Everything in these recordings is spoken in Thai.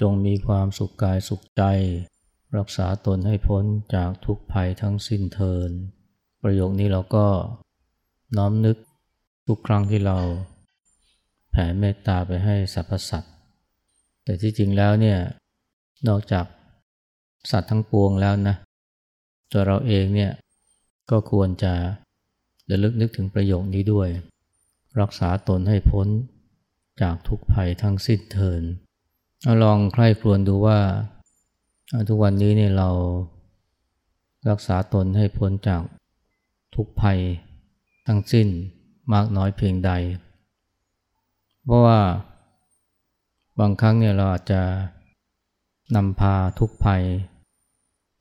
จงมีความสุขกายสุขใจ รักษาตนให้พ้นจากทุกภัยทั้งสิ้นเทิน ประโยคนี้เราก็น้อมนึกทุกครั้งที่เรา แผ่เมตตาไปให้สรรพสัตว์ แต่ที่จริงแล้วเนี่ยนอกจากสัตว์ทั้งปวงแล้วนะตัวเราเองเนี่ยก็ควรจะระลึกนึกถึงประโยคนี้ด้วย รักษาตนให้พ้นจากทุกภัยทั้งสิ้นเทินลองใคร่ครวญดูว่า ทุกวันนี้เนี่ยเรารักษาตนให้พ้นจากทุกภัยทั้งสิ้นมากน้อยเพียงใด เพราะว่า บางครั้งเนี่ยเราอาจจะนำพาทุกภัย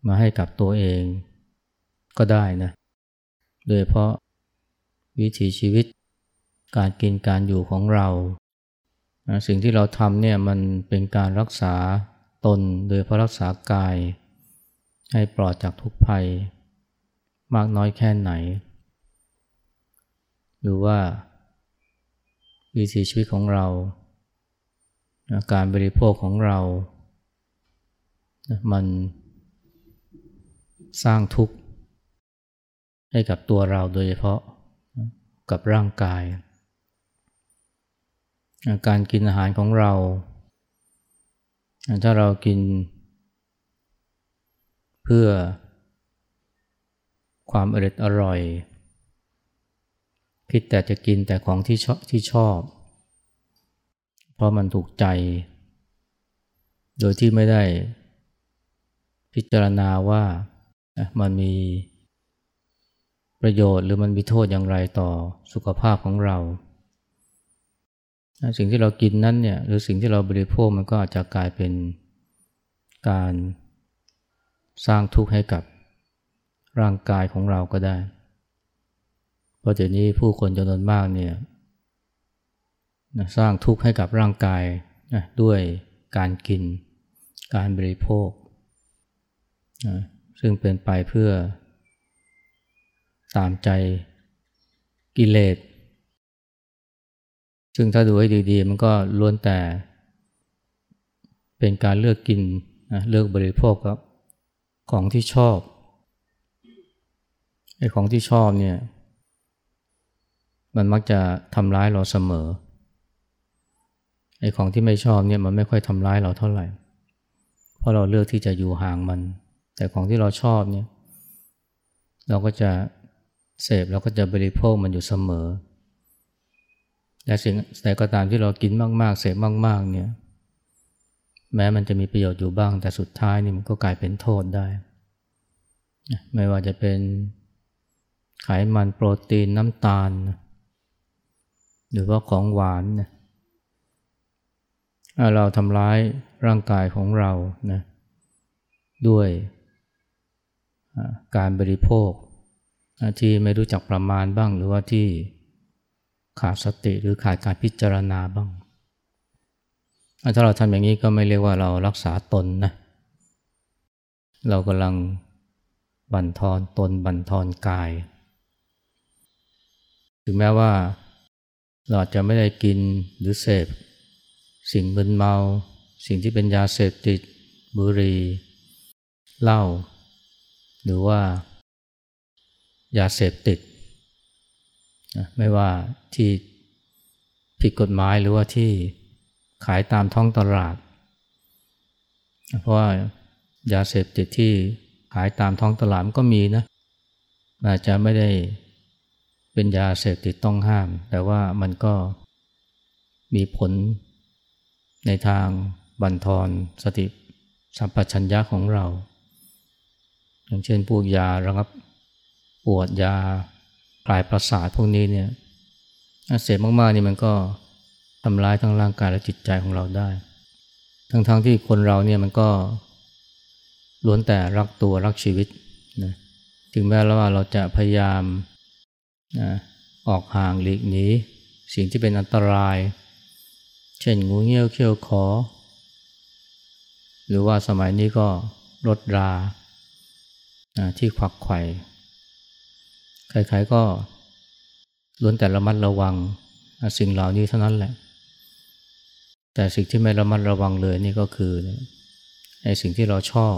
มาให้กับตัวเองก็ได้นะ โดยเพราะวิถีชีวิตการกินการอยู่ของเรา สิ่งที่เราทำเนี่ยมันเป็นการรักษาตนโดยเพราะรักษากาย ให้ปลอดจากทุกภัย มากน้อยแค่ไหน หรือว่าวิถีชีวิตของเรา การบริโภคของเรา มันสร้างทุกข์ให้กับตัวเราโดยเฉพาะกับร่างกาย การกินอาหารของเรา ถ้าเรากิน เพื่อความอร่อยอร่อยคิดแต่จะกินแต่ของที่ชอบที่ชอบ เพราะมันถูกใจ โดยที่ไม่ได้พิจารณาว่ามันมีประโยชน์หรือมันมีโทษอย่างไรต่อสุขภาพของเรา สิ่งที่เรากินนั้นเนี่ยหรือสิ่งที่เราบริโภคมันก็อาจจะกลายเป็นการสร้างทุกข์ให้กับร่างกายของเราก็ได้ เพราะเดี๋ยวนี้ผู้คนจำนวนมากเนี่ย สร้างทุกข์ให้กับร่างกายนะด้วยการกิน การบริโภคนะซึ่งเป็นไปเพื่อตามใจกิเลส ซึ่งถ้าดูให้ดีๆ มันก็ล้วนแต่ เป็นการเลือกกินนะเลือกบริโภคครับ ของที่ชอบไอ้ของที่ชอบเนี่ย มันมักจะทำร้ายเราเสมอ ไอ้ของที่ไม่ชอบเนี่ยมันไม่ค่อยทำร้ายเราเท่าไหร่ เพราะเราเลือกที่จะอยู่ห่างมัน แต่ของที่เราชอบเนี่ย เราก็จะเสพเราก็จะบริโภคมันอยู่เสมอแต่สิ่งแต่ก็ตามที่เรากินมาก ๆ เสพมาก ๆ เนี่ย แม้มันจะมีประโยชน์อยู่บ้าง แต่สุดท้ายนี่มันก็กลายเป็นโทษได้ ไม่ว่าจะเป็นไขมันโปรตีนน้ำตาล หรือว่าของหวานนะ เราทำร้ายร่างกายของเรานะด้วยการบริโภค ที่ไม่รู้จักประมาณบ้าง หรือว่าที่ขาดสติหรือขาดการพิจารณาบ้าง ถ้าเราทำอย่างนี้ก็ไม่เรียกว่าเรารักษาตนนะเรากำลังบั่นทอนตนบั่นทอนกาย ถึงแม้ว่าเราจะไม่ได้กินหรือเสพ สิ่งมึนเมา สิ่งที่เป็นยาเสพติดบุหรี่เหล้าหรือว่ายาเสพติดไม่ว่าที่ผิดกฎหมายหรือว่าที่ขายตามท้องตลาด เพราะว่ายาเสพติดที่ขายตามท้องตลาดก็มีนะอาจจะไม่ได้เป็นยาเสพติดต้องห้าม แต่ว่ามันก็มีผล ในทางบันทอนสติสัมปชัญญะของเรา อย่างเช่นพวกยาระงับปวดยาลายประสาทพวกนี้เนี่ยเสพมากๆนี่มันก็ทำร้ายทั้งร่างกายและจิตใจของเราได้ ทั้งๆทที่คนเราเนี่ยมันก็ล้วนแต่รักตัวรักชีวิตนะถึงแม้ว่าเราจะพยายามนะออกห่างหลีกหนีสิ่งที่เป็นอันตราย เช่นงูเงี้ยวเขี้ยวขอ หรือว่าสมัยนี้ก็รถราที่ควักไข่ใครๆก็ล้วนแต่ระมัดระวังสิ่งเหล่านี้เท่านั้นแหละ แต่สิ่งที่ไม่ระมัดระวังเลยนี่ก็คือไอ้สิ่งที่เราชอบ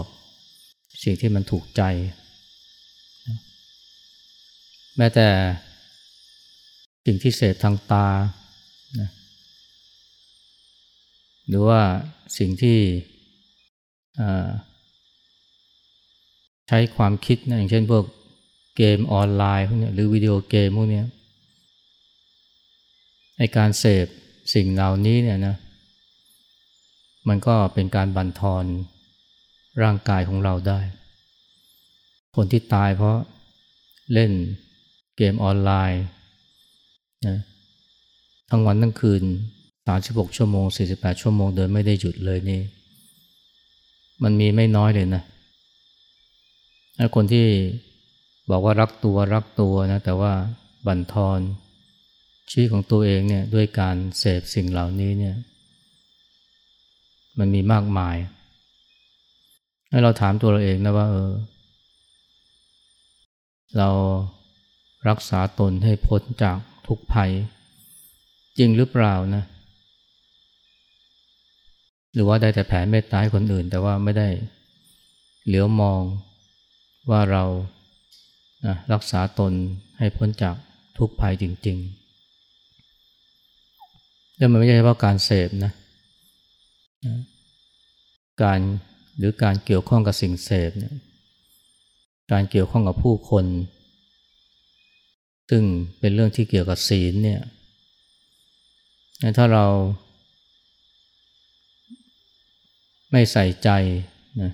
สิ่งที่มันถูกใจ แม้แต่สิ่งที่เสพทางตานะ หรือว่าสิ่งที่ใช้ความคิดนะอย่างเช่นพวกเกมออนไลน์พวกนี้หรือวิดีโอเกมพวกนี้ในการเสพสิ่งเหล่านี้เนี่ยนะมันก็เป็นการบั่นทอนร่างกายของเราได้ คนที่ตายเพราะเล่นเกมออนไลน์นะทั้งวันทั้งคืน 36 ชั่วโมง 48 ชั่วโมงโดยไม่ได้หยุดเลยนี่ มันมีไม่น้อยเลยนะคนที่บอกว่ารักตัวรักตัวนะ แต่ว่าบั่นทอนชีวิตของตัวเองเนี่ยด้วยการเสพสิ่งเหล่านี้เนี่ย มันมีมากมาย ให้เราถามตัวเราเองนะว่าเออ เรารักษาตนให้พ้นจากทุกภัย จริงหรือเปล่านะ หรือว่าได้แต่แผ่เมตตาให้คนอื่น แต่ว่าไม่ได้เหลียวมองว่าเรานะรักษาตนให้พ้นจากทุกภัยจริงๆแล้วมันไม่ใช่เฉพาะการเสพนะการหรือการเกี่ยวข้องกับสิ่งเสพเนี่ยการเกี่ยวข้องกับผู้คน ซึ่งเป็นเรื่องที่เกี่ยวกับศีลเนี่ยถ้าเรา ไม่ใส่ใจนะ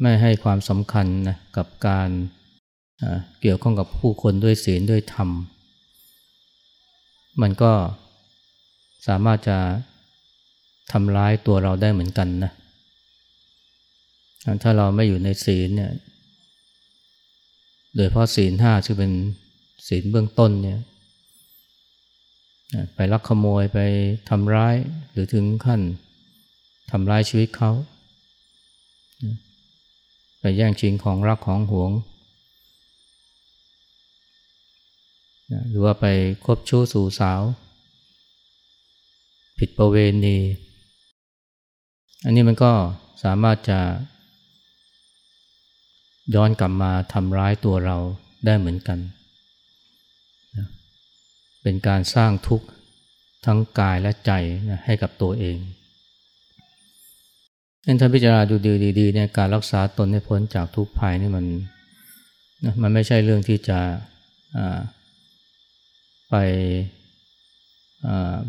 ไม่ให้ความสำคัญนะกับการเกี่ยวข้องกับผู้คนด้วยศีลด้วยธรรม มันก็สามารถจะทำร้ายตัวเราได้เหมือนกันนะ ถ้าเราไม่อยู่ในศีลเนี่ย โดยเพราะศีลห้าซึ่งเป็นศีลเบื้องต้นเนี่ย ไปลักขโมยไปทำร้ายหรือถึงขั้น ทำร้ายชีวิตเขา ไปแย่งชิงของรักของหวง หรือว่าไปคบชู้สู่สาว ผิดประเวณี อันนี้มันก็สามารถจะย้อนกลับมาทำร้ายตัวเราได้เหมือนกัน เป็นการสร้างทุกข์ทั้งกายและใจให้กับตัวเอง นั่นถ้าพิจารณาดูดีๆเนี่ยการรักษาตนให้พ้นจากทุกภัยนี่มันนะมันไม่ใช่เรื่องที่จะไป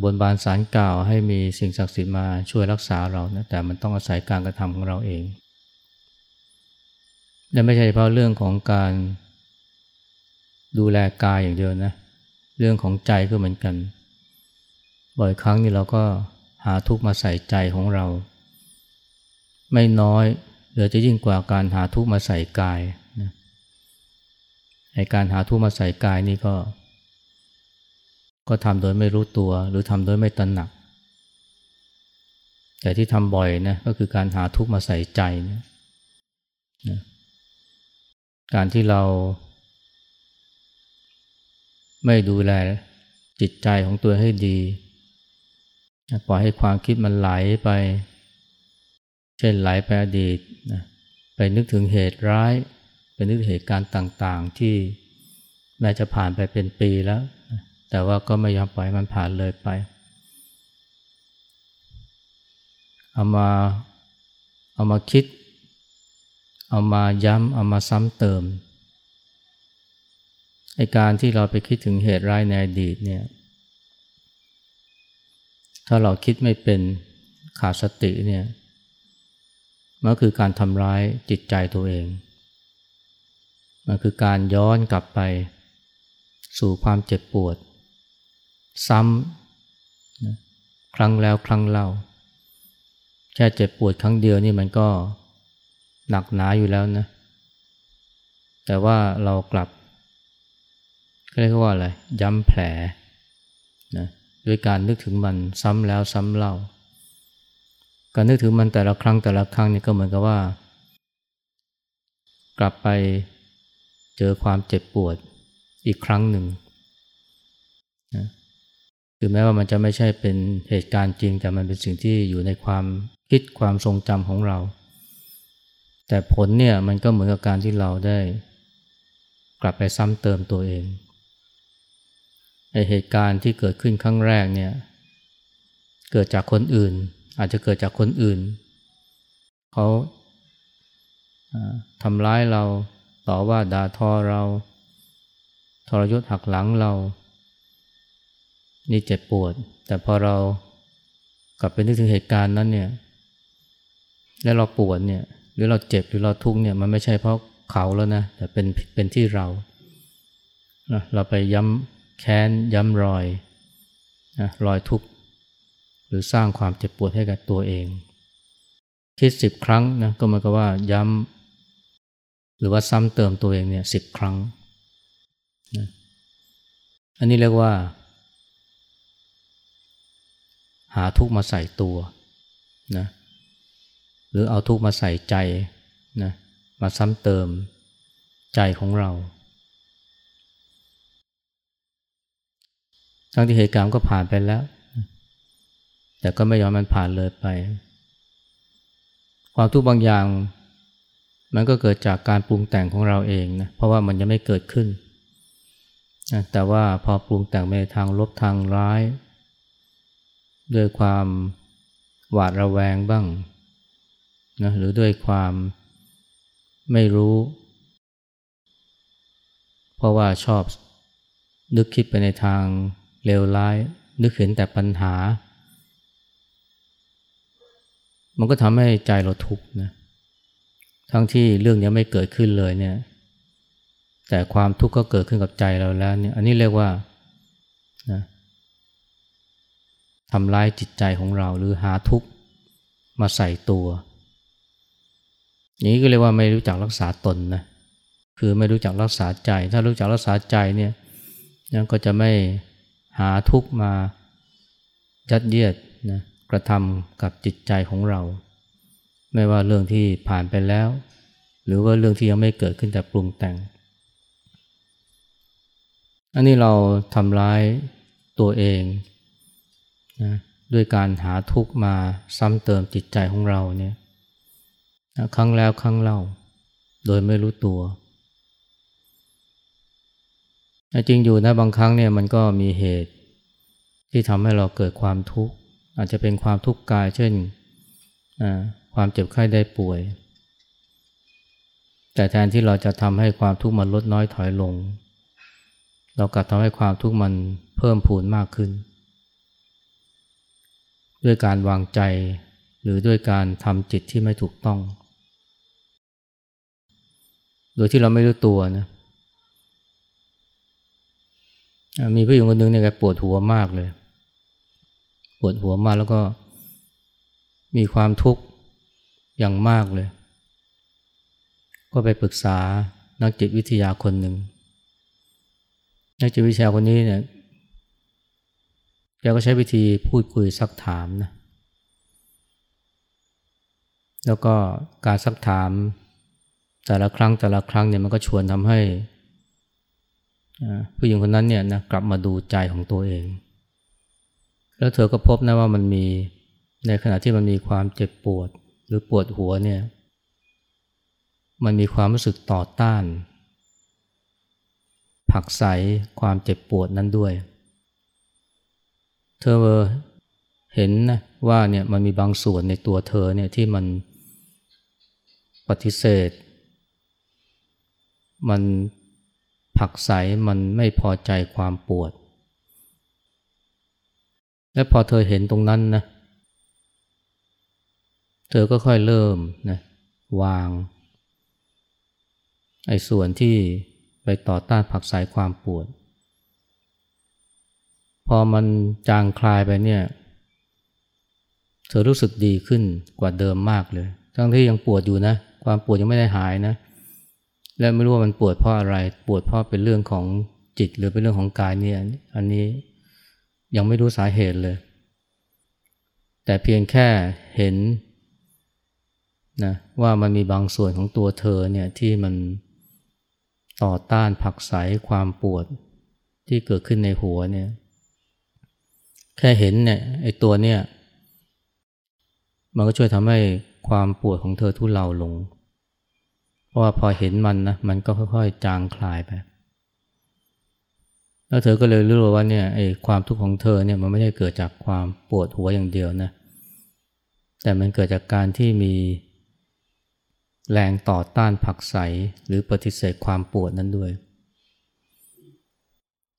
บนบานสารกล่าวให้มีสิ่งศักดิ์สิทธิ์มาช่วยรักษาเรานะแต่มันต้องอาศัยการกระทำของเราเอง และไม่ใช่เฉพาะเรื่องของการดูแลกายอย่างเดียวนะ เรื่องของใจก็เหมือนกัน บ่อยครั้งนี่เราก็หาทุกข์มาใส่ใจของเรา ไม่น้อยหรือจะยิ่งกว่าการหาทุกมาใส่กายนะในการหาทุกมาใส่กายนี่ก็ ก็ทำโดยไม่รู้ตัว หรือทำโดยไม่ตระหนัก แต่ที่ทำบ่อยนะก็คือการหาทุกมาใส่ใจนะนะการที่เรา ไม่ดูแลจิตใจของตัวให้ดี ปล่อยให้ความคิดมันไหลไป เช่นไหลไปอดีตนะไปนึกถึงเหตุร้าย ไปนึกเหตุการณ์ต่างๆ ที่แม้จะผ่านไปเป็นปีแล้ว แต่ว่าก็ไม่ยอมปล่อยมันผ่านเลยไป เอามาเอามาคิด เอามาย้ำ เอามาซ้ำเติมไอการที่เราไปคิดถึงเหตุร้ายในอดีตเนี่ย ถ้าเราคิดไม่เป็นขาดสติเนี่ย มันคือการทำร้ายจิตใจตัวเอง มันคือการย้อนกลับไปสู่ความเจ็บปวด ซ้ำครั้งแล้วครั้งเล่า แค่เจ็บปวดครั้งเดียวนี่มันก็หนักหนาอยู่แล้วนะ แต่ว่าเรากลับเรียกว่าอะไรย้ำแผลนะด้วยการนึกถึงมันซ้ำแล้วซ้ำเล่า การนึกถึงมันแต่ละครั้งแต่ละครั้งนี่ก็เหมือนกับว่า กลับไปเจอความเจ็บปวดอีกครั้งหนึ่งนะคือแม้ว่ามันจะไม่ใช่เป็นเหตุการณ์จริง แต่มันเป็นสิ่งที่อยู่ในความคิดความทรงจำของเรา แต่ผลเนี่ยมันก็เหมือนกับการที่เราได้ กลับไปซ้ำเติมตัวเองไอเหตุการณ์ที่เกิดขึ้นครั้งแรกเนี่ย เกิดจากคนอื่น อาจจะเกิดจากคนอื่น เขาทำร้ายเราต่อว่าด่าทอเรา ทรยศหักหลังเรา นี่เจ็บปวด แต่พอเรากลับไปนึกถึงเหตุการณ์นั้นเนี่ย แล้วเราปวดเนี่ย หรือเราเจ็บหรือเราทุกข์เนี่ยมันไม่ใช่เพราะเขาแล้วนะ แต่เป็นเป็นที่เรา เราไปย้ำแค้นย้ำรอยนะรอยทุกข์ หรือสร้างความเจ็บปวดให้กับตัวเอง คิดสิบครั้งนะก็หมายความว่าย้ำหรือว่าซ้ำเติมตัวเองเนี่ยสิบครั้งนะอันนี้เรียกว่า หาทุกมาใส่ตัวนะหรือเอาทุกมาใส่ใจนะมาซ้ำเติมใจของเราทั้งที่เหตุการณ์ก็ผ่านไปแล้ว แต่ก็ไม่ยอมมันผ่านเลยไป ความทุกข์บางอย่าง มันก็เกิดจากการปรุงแต่งของเราเองนะเพราะว่ามันยังไม่เกิดขึ้น แต่ว่าพอปรุงแต่งไปทางลบทางร้าย ด้วยความหวาดระแวงบ้างนะหรือด้วยความไม่รู้ เพราะว่าชอบนึกคิดไปในทางเลวร้าย นึกเห็นแต่ปัญหา มันก็ทำให้ใจเราทุกข์นะทั้งที่เรื่องนี้ไม่เกิดขึ้นเลยเนี่ย แต่ความทุกข์ก็เกิดขึ้นกับใจเราแล้วเนี่ย อันนี้เรียกว่านะทำร้ายจิตใจของเราหรือหาทุกข์มาใส่ตัวอย่างนี้ก็เรียกว่าไม่รู้จักรักษาตนนะคือไม่รู้จักรักษาใจ ถ้ารู้จักรักษาใจเนี่ยก็จะไม่หาทุกข์มายัดเยียดนะ ระทำกับจิตใจของเรา ไม่ว่าเรื่องที่ผ่านไปแล้ว หรือว่าเรื่องที่ยังไม่เกิดขึ้นแต่ปรุงแต่ง อันนี้เราทำร้ายตัวเองนะด้วยการหาทุกมาซ้ำเติมจิตใจของเราเนี่ยครั้งแล้วครั้งเล่า โดยไม่รู้ตัวจริงอยู่นะบางครั้งเนี่ยมันก็มีเหตุที่ทำให้เราเกิดความทุกข์ อาจจะเป็นความทุกข์กาย เช่นความเจ็บไข้ได้ป่วย แต่แทนที่เราจะทำให้ความทุกข์มันลดน้อยถอยลง เรากลับทำให้ความทุกข์มันเพิ่มพูนมากขึ้น ด้วยการวางใจหรือด้วยการทำจิตที่ไม่ถูกต้อง โดยที่เราไม่รู้ตัวนะมีผู้หญิงคนหนึ่งเนี่ยแกปวดหัวมากเลย วดหัวมากแล้วก็มีความทุกข์อย่างมากเลย ก็ไปปรึกษานักจิตวิทยาคนหนึ่ง นักจิตวิทยาคนนี้เนี่ยแกก็ใช้วิธีพูดคุยซักถามนะ แล้วก็การซักถามแต่ละครั้งแต่ละครั้งเนี่ยมันก็ชวนทำให้ผู้หญิงคนนั้นเนี่ยนะกลับมาดูใจของตัวเอง แล้วเธอก็พบนะว่ามันมีในขณะที่มันมีความเจ็บปวดหรือปวดหัวเนี่ย มันมีความรู้สึกต่อต้าน ผักใสความเจ็บปวดนั้นด้วย เธอเห็นนะว่าเนี่ยมันมีบางส่วนในตัวเธอเนี่ยที่มันปฏิเสธ มันผักใสมันไม่พอใจความปวด และพอเธอเห็นตรงนั้นนะ เธอก็ค่อยเริ่มนะวางไอ้ส่วนที่ไปต่อต้านผักสายความปวด พอมันจางคลายไปเนี่ย เธอรู้สึกดีขึ้นกว่าเดิมมากเลย ทั้งที่ยังปวดอยู่นะ ความปวดยังไม่ได้หายนะ และไม่รู้ว่ามันปวดเพราะอะไร ปวดเพราะเป็นเรื่องของจิตหรือเป็นเรื่องของกายเนี่ย อันนี้ ยังไม่รู้สาเหตุเลย แต่เพียงแค่เห็นนะว่ามันมีบางส่วนของตัวเธอเนี่ยที่มันต่อต้านผักใสความปวดที่เกิดขึ้นในหัวเนี่ยแค่เห็นเนี่ยไอ้ตัวเนี่ยมันก็ช่วยทำให้ความปวดของเธอทุเลาลง เพราะว่าพอเห็นมันนะมันก็ค่อยๆ จางคลายไป แล้วเธอก็เลยรู้ว่าเนี่ยไอ้ความทุกข์ของเธอเนี่ยมันไม่ได้เกิดจากความปวดหัวอย่างเดียวนะแต่มันเกิดจากการที่มีแรงต่อต้านผักใสหรือปฏิเสธความปวดนั้นด้วย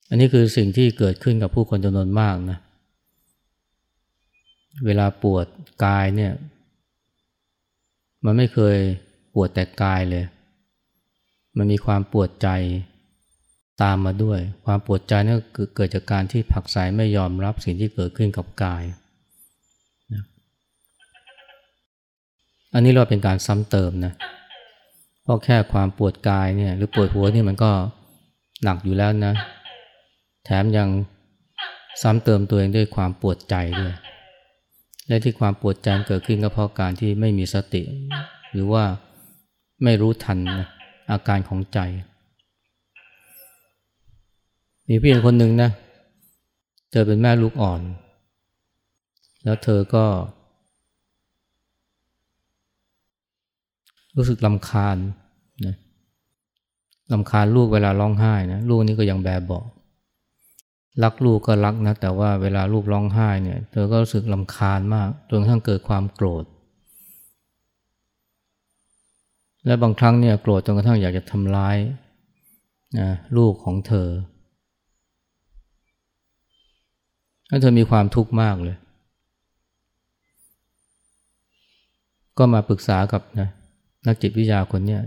อันนี้คือสิ่งที่เกิดขึ้นกับผู้คนจำนวนมากนะเวลาปวดกายเนี่ย มันไม่เคยปวดแต่กายเลย มันมีความปวดใจ ตามมาด้วย ความปวดใจนี่เกิดจากการที่ผักใสไม่ยอมรับสิ่งที่เกิดขึ้นกับกายอันนี้เราเป็นการซ้ำเติมนะเพราะแค่ความปวดกายเนี่ยหรือปวดหัวนี่มันก็หนักอยู่แล้วนะ แถมยังซ้ำเติมตัวเองด้วยความปวดใจด้วย และที่ความปวดใจเกิดขึ้นก็เพราะการที่ไม่มีสติ หรือว่าไม่รู้ทันนะอาการของใจ มีพี่คนหนึ่งนะเธอเป็นแม่ลูกอ่อน แล้วเธอก็ รู้สึกลำคาญนะลำคาญลูกเวลาร้องไห้นะลูกนี่ก็ยังแบบบอกรักลูกก็รักนะ แต่ว่าเวลาลูกร้องไห้เนี่ยเธอก็รู้สึกลำคาญมากจนกระทั่งเกิดความโกรธ และบางครั้งเนี่ยโกรธจนกระทั่งอยากจะทำร้ายนะลูกของเธอ แล้วเธอมีความทุกข์มากเลย ก็มาปรึกษากับนะนักจิตวิทยาคนนี้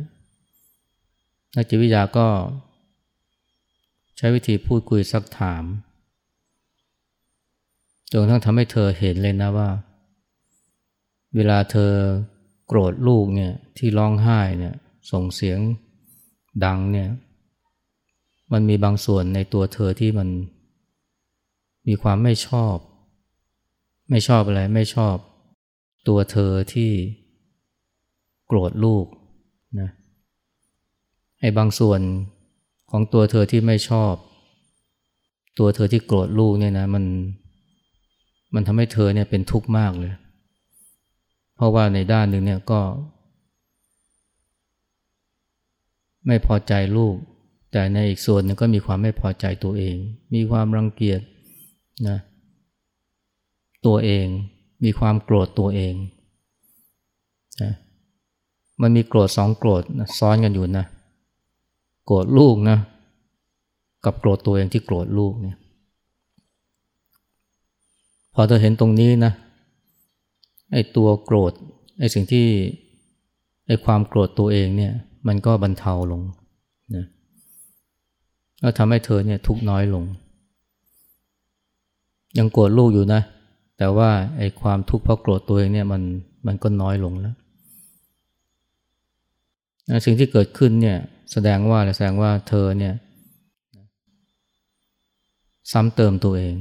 นักจิตวิทยาก็ ใช้วิธีพูดคุยซักถามจนทั้งทำให้เธอเห็นเลยนะว่า เวลาเธอโกรธลูกเนี่ยที่ร้องไห้เนี่ยส่งเสียงดังเนี่ยมันมีบางส่วนในตัวเธอที่มัน มีความไม่ชอบ ไม่ชอบอะไรไม่ชอบ ตัวเธอที่โกรธลูกนะไอ้บางส่วนของตัวเธอที่ไม่ชอบ ตัวเธอที่โกรธลูกเนี่ยนะมันมันทำให้เธอเนี่ยเป็นทุกข์มากเลย เพราะว่าในด้านหนึ่งเนี่ยก็ ไม่พอใจลูก แต่ในอีกส่วนนึงก็มีความไม่พอใจตัวเอง มีความรังเกียจ นะตัวเองมีความโกรธตัวเองนะมันมีโกรธสองโกรธซ้อนกันอยู่นะ โกรธลูกนะ กับโกรธตัวเองที่โกรธลูกเนี่ยพอเธอเห็นตรงนี้นะไอ้ตัวโกรธไอ้สิ่งที่ไอ้ความโกรธตัวเองเนี่ยมันก็บรรเทาลงนะแล้วทำให้เธอเนี่ยทุกน้อยลง ยังโกรธลูกอยู่นะ แต่ว่าไอ้ความทุกข์เพราะโกรธตัวเองเนี่ยมันมันก็น้อยลงแล้วสิ่งที่เกิดขึ้นเนี่ยแสดงว่าแสดงว่าเธอเนี่ยซ้ำเติมตัวเอง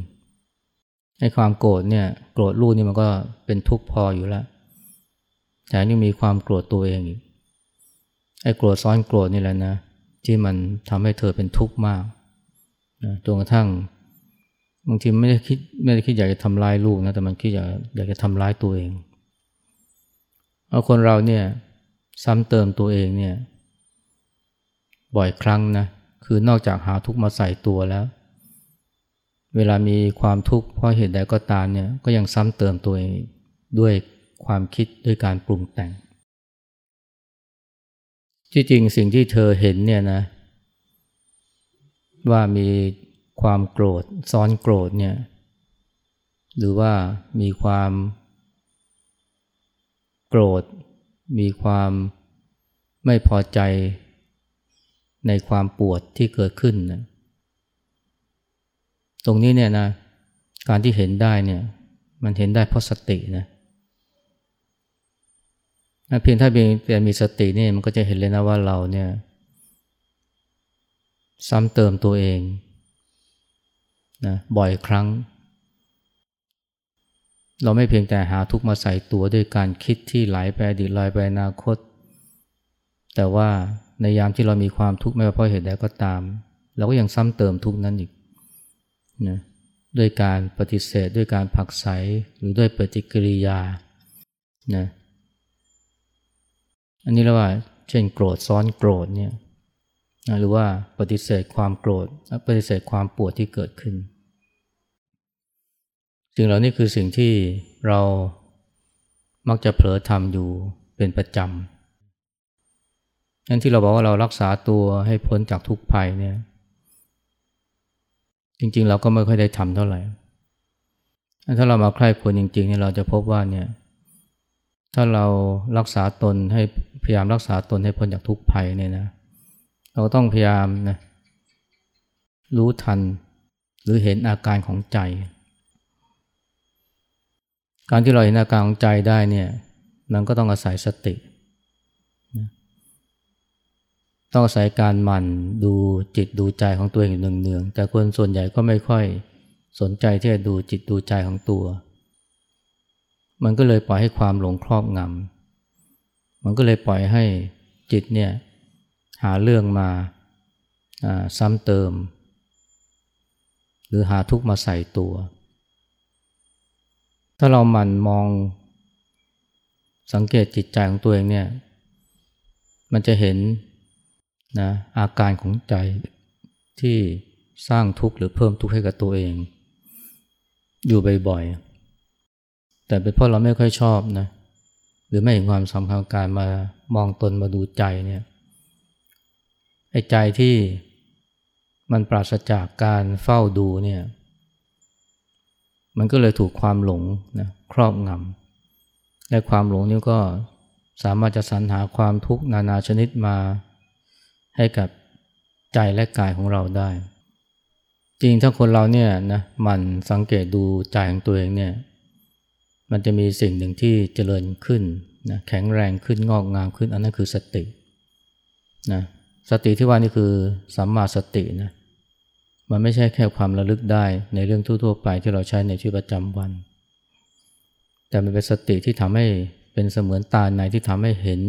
ให้ความโกรธเนี่ยโกรธลูกนี่มันก็เป็นทุกข์พออยู่แล้วแต่ยังมีความโกรธตัวเองอีกไอ้โกรธซ้อนโกรธนี่แหละนะที่มันทำให้เธอเป็นทุกข์มากนะจนกระทั่ง บางทีไม่ได้คิดไม่ได้คิดอยากจะทำร้ายลูกนะแต่มันคิดอยากอยากจะทำร้ายตัวเองเอาคนเราเนี่ยซ้ำเติมตัวเองเนี่ยบ่อยครั้งนะคือนอกจากหาทุกข์มาใส่ตัวแล้ว เวลามีความทุกข์เพราะเหตุใดก็ตามเนี่ยก็ยังซ้ำเติมตัวเองด้วยความคิดด้วยการปรุงแต่ง ที่จริงสิ่งที่เธอเห็นเนี่ยนะว่ามี ความโกรธซ้อนโกรธเนี่ยหรือว่ามีความโกรธ มีความไม่พอใจในความปวดที่เกิดขึ้นนะตรงนี้เนี่ยนะการที่เห็นได้เนี่ยมันเห็นได้เพราะสตินะเพียงถ้าเพียงแต่มีสตินี่มันก็จะเห็นเลยนะว่าเราเนี่ยซ้ำเติมตัวเอง นะบ่อยครั้ง เราไม่เพียงแต่หาทุกมาใส่ตัวด้วยการคิดที่ไหลไปอดีตไหลไปอนาคต แต่ว่าในยามที่เรามีความทุกข์ไม่ว่าเพราะเหตุใดก็ตาม เราก็ยังซ้ำเติมทุกนั้นอีกนะด้วยการปฏิเสธด้วยการผักใสหรือด้วยปฏิกิริยานะอันนี้เรียกว่าเช่นโกรธซ้อนโกรธเนี่ย หรือว่าปฏิเสธความโกรธปฏิเสธความปวดที่เกิดขึ้น สิ่งเหล่านี้คือสิ่งที่เรามักจะเผลอทำอยู่เป็นประจำนั่นที่เราบอกว่าเรารักษาตัวให้พ้นจากทุกภัยเนี่ย จริงๆ เราก็ไม่ค่อยได้ทำเท่าไหร่ ถ้าเรามาใคร่ควรจริงๆเนี่ยเราจะพบว่าเนี่ย ถ้าเรารักษาตนให้พยายามรักษาตนให้พ้นจากทุกภัยเนี่ยนะเราต้องพยายามนะรู้ทันหรือเห็นอาการของใจ การที่เราเห็นอาการของใจได้เนี่ยมันก็ต้องอาศัยสติ ต้องอาศัยการหมั่นดูจิตดูใจของตัวเองอยู่เนืองๆแต่คนส่วนใหญ่ก็ไม่ค่อยสนใจที่จะดูจิตดูใจของตัว มันก็เลยปล่อยให้ความหลงครอบงำมันก็เลยปล่อยให้จิตเนี่ย หาเรื่องมาซ้ำเติม หรือหาทุกข์มาใส่ตัว ถ้าเราหมั่นมองสังเกตจิตใจของตัวเองเนี่ย มันจะเห็นนะอาการของใจที่สร้างทุกข์หรือเพิ่มทุกข์ให้กับตัวเอง อยู่บ่อยๆ แต่เป็นเพราะเราไม่ค่อยชอบนะ หรือไม่เห็นความสำคัญการมามองตนมาดูใจเนี่ย ใจที่มันปราศจากการเฝ้าดูเนี่ยมันก็เลยถูกความหลงนะครอบงำและความหลงนี้ก็สามารถจะสรรหาความทุกข์นานาชนิดมาให้กับใจและกายของเราได้ จริงถ้าคนเราเนี่ยนะมันสังเกตดูใจของตัวเองเนี่ยมันจะมีสิ่งหนึ่งที่เจริญขึ้นนะแข็งแรงขึ้นงอกงามขึ้นอันนั้นคือสตินะ สติที่ว่านี่คือสัมมาสตินะมันไม่ใช่แค่ความระลึกได้ในเรื่องทั่วๆไปที่เราใช้ในชีวิตประจำวัน แต่มันเป็นสติที่ทำให้เป็นเสมือนตาในที่ทำให้เห็น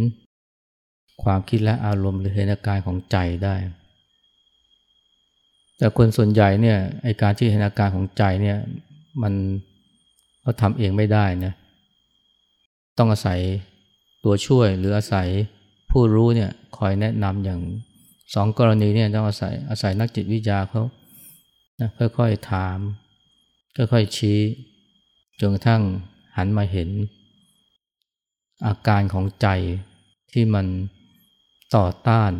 ความคิดและอารมณ์หรือเห็นอาการของใจได้ แต่คนส่วนใหญ่เนี่ยไอการที่เห็นอาการของใจเนี่ยมันเขาทำเองไม่ได้นะต้องอาศัยตัวช่วยหรืออาศัยผู้รู้เนี่ยคอยแนะนำอย่าง สองกรณีเนี่ยต้องอาศัยอาศัยนักจิตวิทยาเขานะค่อยๆถาม ค่อยๆชี้จนกระทั่งหันมาเห็น อาการของใจที่มันต่อต้าน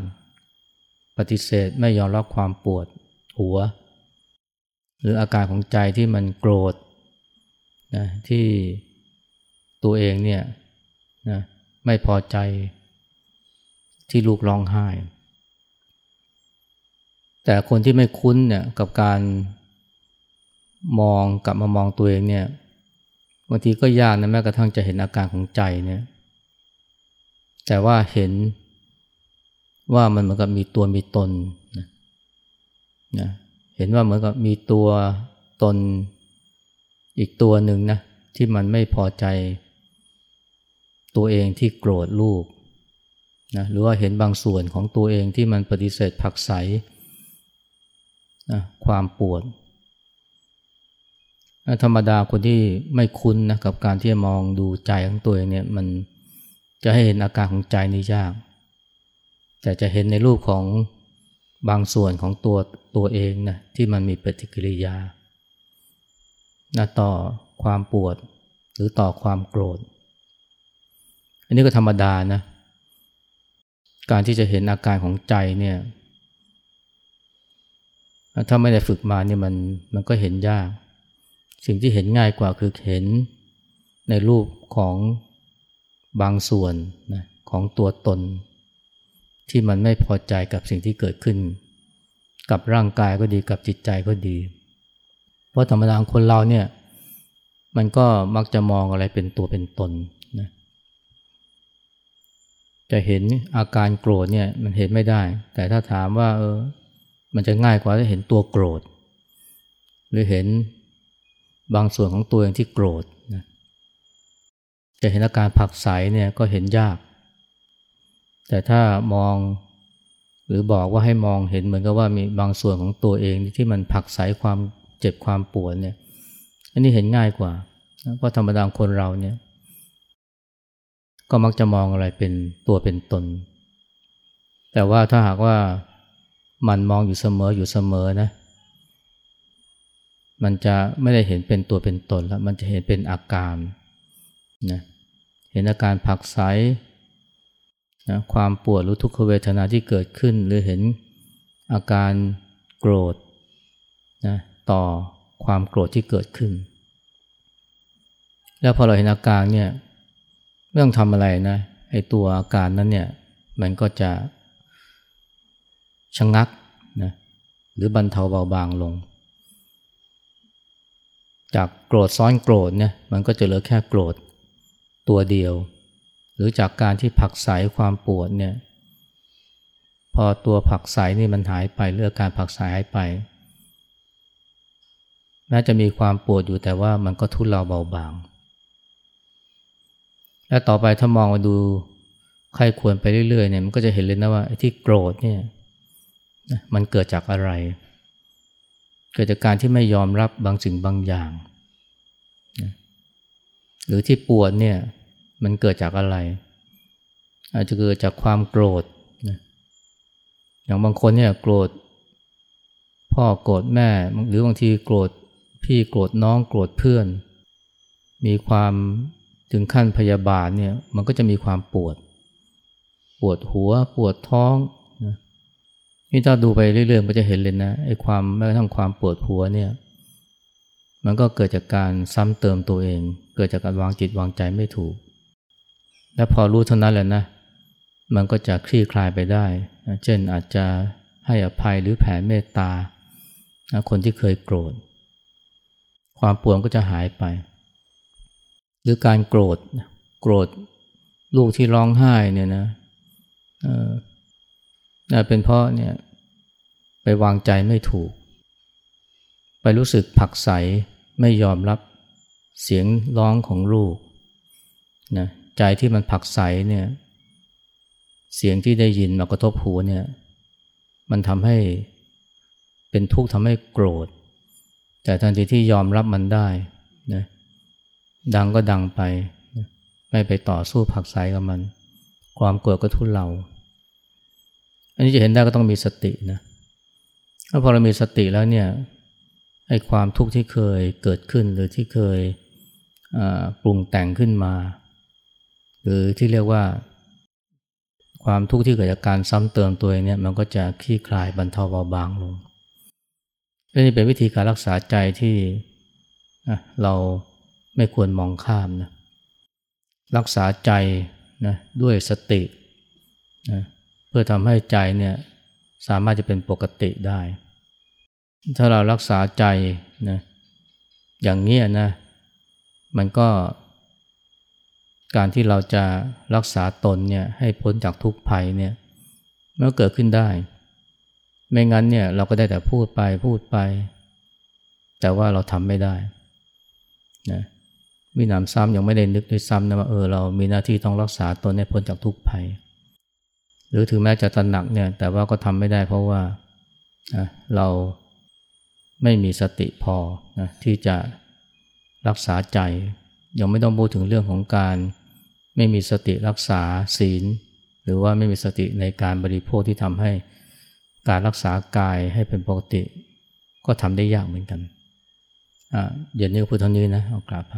ปฏิเสธไม่ยอมรับความปวดหัว หรืออาการของใจที่มันโกรธนะที่ตัวเองเนี่ยนะไม่พอใจที่ลูกร้องไห้ แต่คนที่ไม่คุ้นเนี่ยกับการมองกลับมามองตัวเองเนี่ยบางทีก็ยากนะแม้กระทั่งจะเห็นอาการของใจเนี่ยแต่ว่าเห็นว่ามันเหมือนกับมีตัวมีตนนะนะเห็นว่าเหมือนกับมีตัวตนอีกตัวหนึ่งนะที่มันไม่พอใจ ตัวเองที่โกรธลูกนะหรือว่าเห็นบางส่วนของตัวเองที่มันปฏิเสธผักใส นะความปวด ธรรมดาคนที่ไม่คุ้นนะกับการที่จะมองดูใจของตัวเองเนี่ยมันจะให้เห็นอาการของใจนี่ยาก แต่จะเห็นในรูปของบางส่วนของตัวตัวเองนะที่มันมีปฏิกิริยานะต่อความปวดหรือต่อความโกรธ อันนี้ก็ธรรมดานะ การที่จะเห็นอาการของใจเนี่ย ถ้าไม่ได้ฝึกมาเนี่ยมันมันก็เห็นยาก สิ่งที่เห็นง่ายกว่าคือเห็นในรูปของบางส่วนนะของตัวตน ที่มันไม่พอใจกับสิ่งที่เกิดขึ้น กับร่างกายก็ดีกับจิตใจก็ดี เพราะธรรมดาคนเราเนี่ยมันก็มักจะมองอะไรเป็นตัวเป็นตนนะจะเห็นอาการโกรธเนี่ยมันเห็นไม่ได้ แต่ถ้าถามว่าเออ มันจะง่ายกว่าถ้าเห็นตัวโกรธ หรือเห็นบางส่วนของตัวเองที่โกรธนะจะเห็นอาการผักใสเนี่ยก็เห็นยาก แต่ถ้ามองหรือบอกว่าให้มองเห็นเหมือนกับว่ามีบางส่วนของตัวเองที่มันผักใสความเจ็บความปวดเนี่ย อันนี้เห็นง่ายกว่า เพราะธรรมดาคนเราเนี่ย ก็มักจะมองอะไรเป็นตัวเป็นตน แต่ว่าถ้าหากว่า มันมองอยู่เสมออยู่เสมอนะ มันจะไม่ได้เห็นเป็นตัวเป็นตนแล้ว มันจะเห็นเป็นอาการนะเห็นอาการผักใสนะความปวดหรือทุกขเวทนาที่เกิดขึ้น หรือเห็นอาการโกรธนะต่อความโกรธที่เกิดขึ้น แล้วพอเราเห็นอาการเนี่ยไม่ต้องทำอะไรนะไอ้ตัวอาการนั้นเนี่ยมันก็จะ ชะงงักนะหรือบรรเทาเบาบางลง จากโกรธซ้อนโกรธเนี่ยมันก็จะเหลือแค่โกรธตัวเดียว หรือจากการที่ผักใสความปวดเนี่ยพอตัวผักใสนี่มันหายไปเลือการผักใสหายไปแม้จะมีความปวดอยู่แต่ว่ามันก็ทุเลาเบาบาง และต่อไปถ้ามองมาดูใครควรไปเรื่อยๆเนี่ยมันก็จะเห็นเลยนะว่าที่โกรธเนี่ย มันเกิดจากอะไร เกิดจากการที่ไม่ยอมรับบางสิ่งบางอย่าง หรือที่ปวดเนี่ยมันเกิดจากอะไร อาจจะเกิดจากความโกรธอย่างบางคนเนี่ยโกรธพ่อโกรธแม่ หรือบางทีโกรธพี่โกรธน้องโกรธเพื่อน มีความถึงขั้นพยาบาทเนี่ยมันก็จะมีความปวด ปวดหัวปวดท้อง นี่ถ้าดูไปเรื่อยๆก็จะเห็นเลยนะไอ้ความแม้กระทั่งความปวดหัวเนี่ยมันก็เกิดจากการซ้ำเติมตัวเอง เกิดจากการวางจิตวางใจไม่ถูก และพอรู้เท่านั้นแหละนะ มันก็จะคลี่คลายไปได้ เช่นอาจจะให้อภัยหรือแผ่เมตตา คนที่เคยโกรธ ความปวดก็จะหายไป หรือการโกรธ โกรธลูกที่ร้องไห้เนี่ยนะ นะเป็นเพราะเนี่ยไปวางใจไม่ถูก ไปรู้สึกผักใสไม่ยอมรับเสียงร้องของลูกนะใจที่มันผักใสเนี่ยเสียงที่ได้ยินมากระทบหูเนี่ยมันทำให้เป็นทุกข์ทำให้โกรธ แต่ทันทีที่ยอมรับมันได้นะดังก็ดังไป ไม่ไปต่อสู้ผักใสกับมัน ความโกรธก็ทุเลา อันนี้จะเห็นได้ก็ต้องมีสตินะถ้าพอเรามีสติแล้วเนี่ยไอ้ความทุกข์ที่เคยเกิดขึ้นหรือที่เคยปรุงแต่งขึ้นมา หรือที่เรียกว่า ความทุกข์ที่เกิดจากการซ้ำเติมตัวเองเนี่ยมันก็จะคลี่คลายบรรเทาเบาบางลงนี่เป็นวิธีการรักษาใจที่เราไม่ควรมองข้ามนะรักษาใจนะด้วยสตินะ เพื่อทำให้ใจเนี่ยสามารถจะเป็นปกติได้ ถ้าเรารักษาใจนะอย่างนี้นะ มันก็ การที่เราจะรักษาตนเนี่ยให้พ้นจากทุกภัยเนี่ยมันก็เกิดขึ้นได้ ไม่งั้นเนี่ยเราก็ได้แต่พูดไปพูดไป แต่ว่าเราทำไม่ได้นะมีหนำซ้ำยังไม่ได้นึกด้วยซ้ำนะว่าเออเรามีหน้าที่ต้องรักษาตนให้พ้นจากทุกภัย หรือถึงแม้จะตระหนักเนี่ยแต่ว่าก็ทำไม่ได้เพราะว่าเราไม่มีสติพอนะที่จะรักษาใจ ยังไม่ต้องพูดถึงเรื่องของการ ไม่มีสติรักษาศีล หรือว่าไม่มีสติในการบริโภคที่ทำให้การรักษากายให้เป็นปกติ ก็ทำได้ยากเหมือนกันอ่าเดี๋ยวนี้ก็พูดเท่านี้นะเอากราบพระ